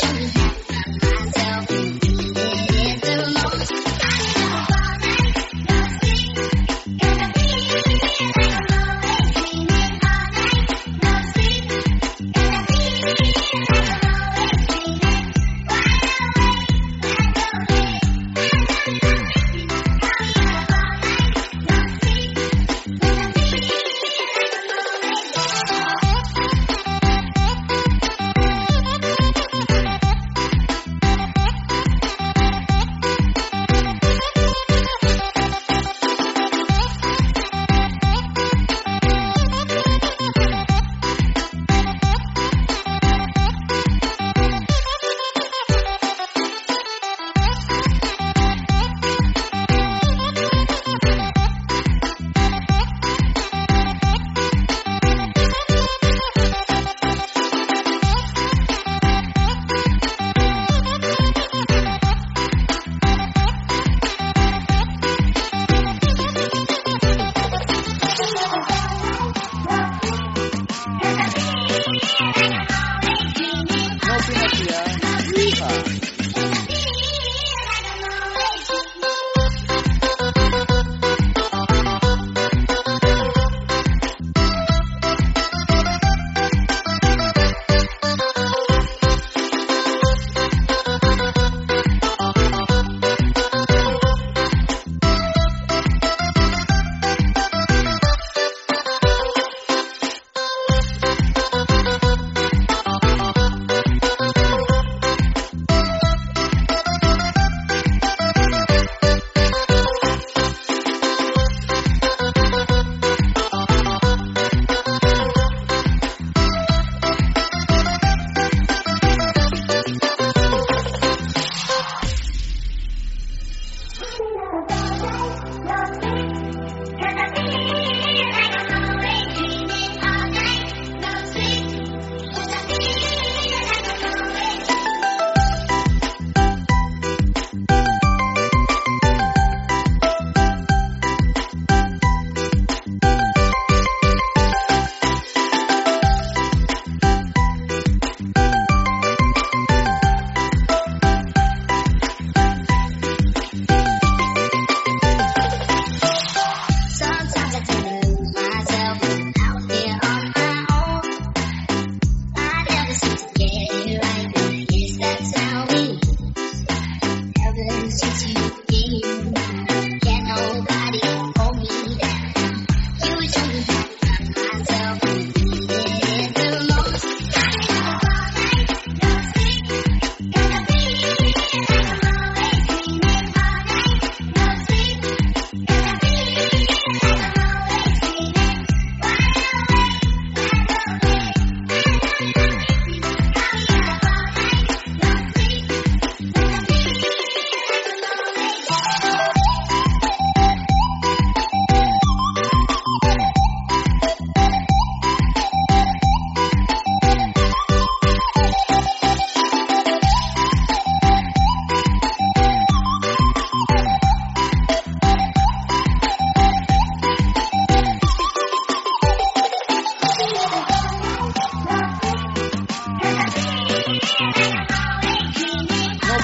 Thank you.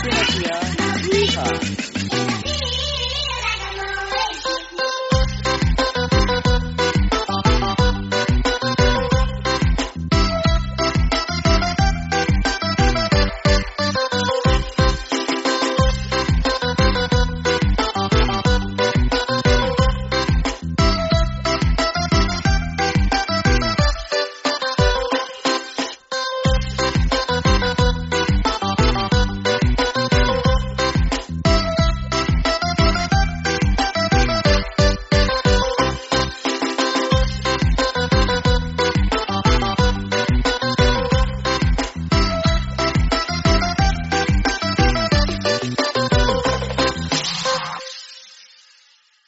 谢谢。主